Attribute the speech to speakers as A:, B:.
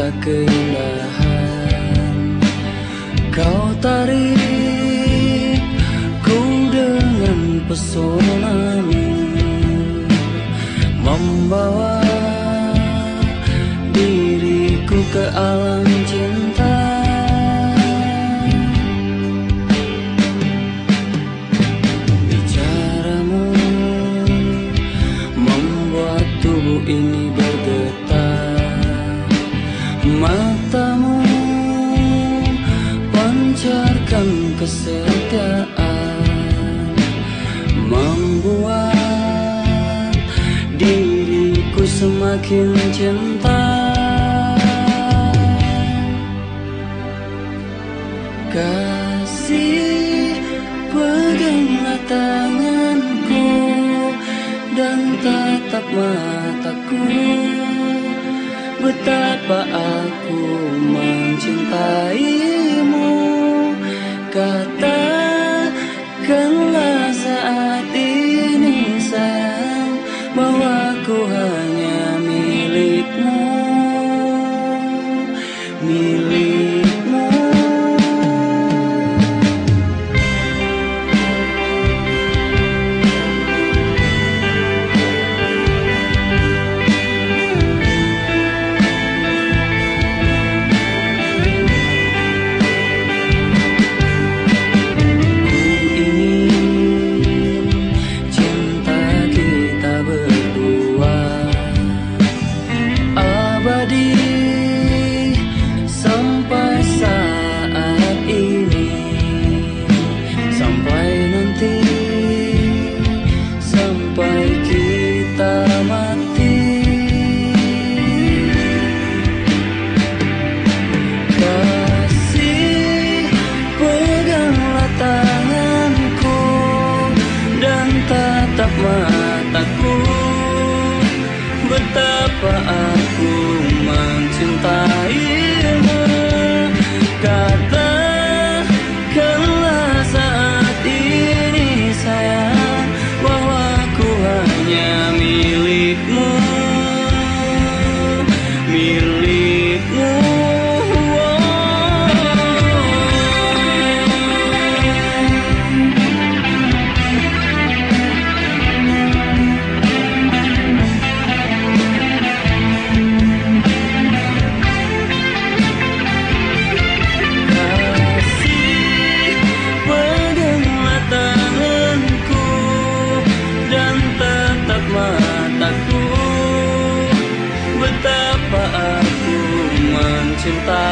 A: tak kenahan Kau tarik ku dengan pesonamu Membawa diriku ke alam kesekaan membuat diriku semakin cinta. Kasih peganglah tanganku dan tatap mataku. Betapa aku mencintai kata cinta.